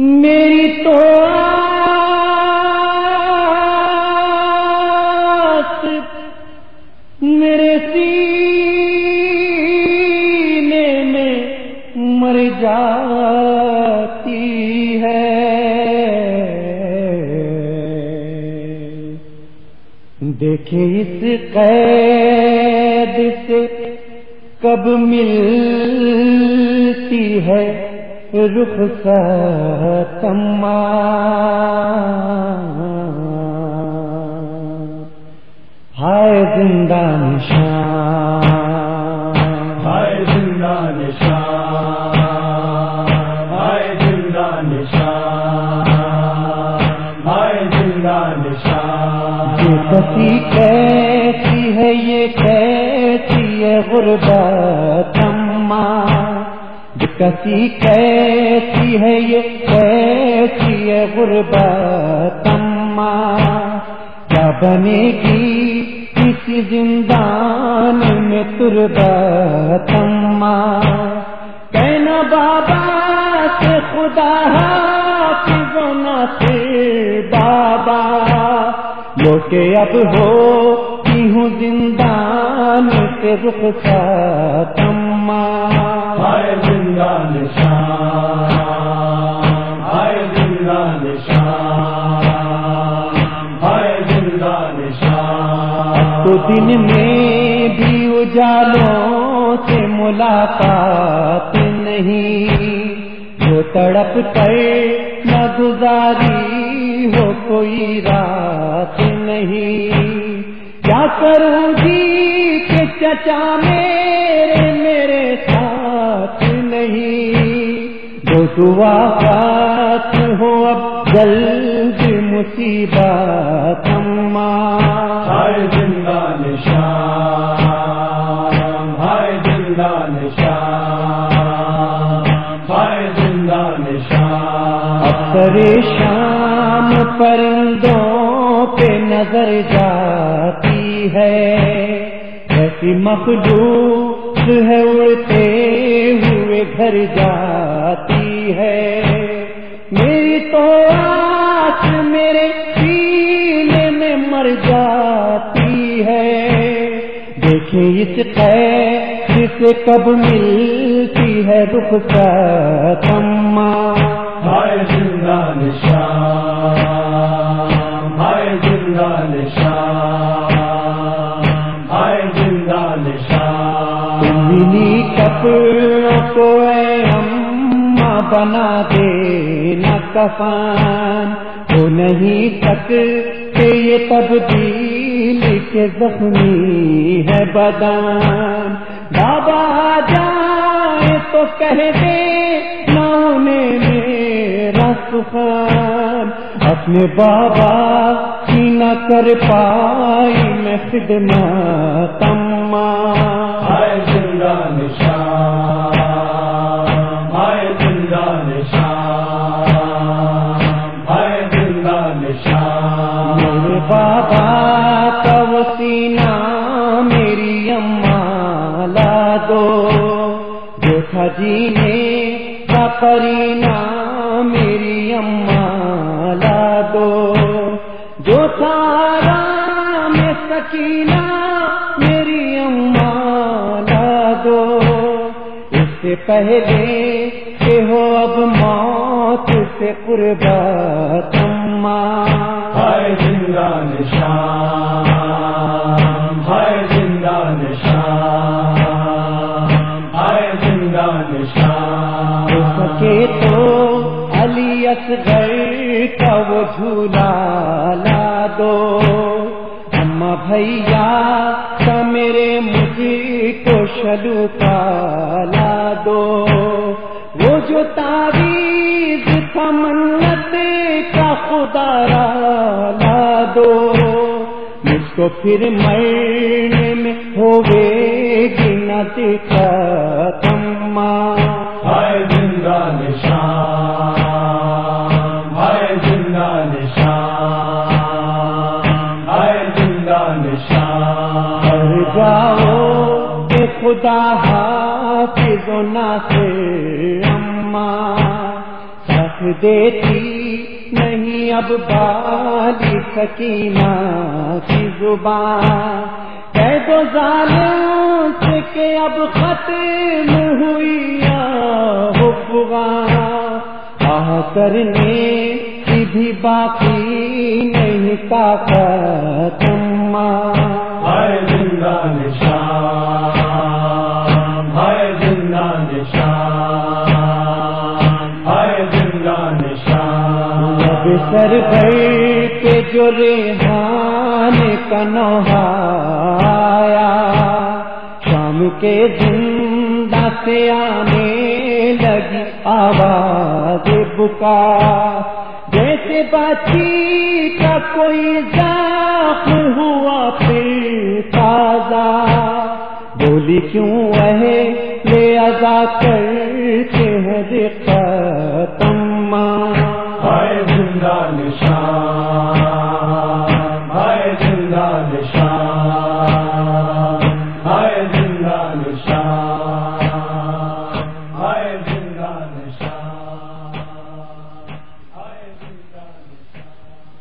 میری تو میرے سینے میں مر جاتی ہے۔ دیکھے اس قید سے کب ملتی ہے۔ رخ تما۔ ہائے زندہ نشان۔ ہائے زندہ نشان۔ ہائے زندہ نشان۔ ہائے زندہ نشان۔ کسی کیسی کسی کیسی ہے یہ؟ کیسی ہے غربت اما؟ کیا بنے گی کسی زندان میں تربت اما؟ کہنا بابا سے خدا حافظ حافظنا سے بابا۔ لوٹے اب ہو ہوں زندان سے رخ تما ہائے تو دن میں بھی اجالوں سے ملاقات نہیں، جو تڑپ کر نہ گزاری ہو کوئی رات نہیں۔ کیا کروں گی کہ چچا میرے میرے دعا بات ہو اب جلد مصیبت اما ہائے زندہ نشان ہائے زندہ نشان ہائے زندہ نشان۔ اکثر شام پرندوں پہ نظر جاتی ہے۔ ایسی مخلوق ہے اڑتے ہوئے گھر جاتی ہے۔ میری تو آس میرے سینے میں مر جاتی ہے۔ دیکھیں اس قید سے کب ملتی ہے رخ کا تما ہائے زندہ نشان ہائے زندہ نشان ہائے زندہ نشان۔ ملی کپڑوں کو اما بنا دے نہ کفان۔ وہ نہیں تک کہ یہ تبدیل کے زخمی ہے بدان۔ بابا جائے تو کہہ دے نانے میرا سخان اپنے بابا کی نہ کر پائی میں خدمت اما میرے بابا جی کا وسینہ میری اماں لا دو۔ جو تھا جینے کا کرینا میری اماں لا دو۔ جو تھا آرام سکینہ میری اماں لا دو۔ اس سے پہلے کہ ہو اب موت سے قربت ہائے زندہ نشان ہائے زندہ نشان ہائے زندہ نشان۔ ہو سکے تو علی اصغر کا وہ جھولا لا دو۔ اما بھیا کا میرے مجھے کو شلو کا لا دو۔ وہ جو تعویذ پھر مرنے میں ہوئے گی نہ دقت اما ہائے زندہ نشان ہائے زندہ نشان ہائے زندہ نشان۔ جاؤ کہ خدا حافظ و ناصر اما رکھ دیتی نہیں اب بالی سکینہ کی زبان۔ کہہ دو ظالم سے کہ اب ختم ہوئی آہ کرنے کی بھی باقی نہیں طاقت۔ اب سر بھر کے جو ریحان کا نوحایا شام کے زندہ سے آنے لگی آواز بکا جیسے باچی کا کوئی زخم ہوا پھر تازہ۔ بولی کیوں ہے لے ادا کرتے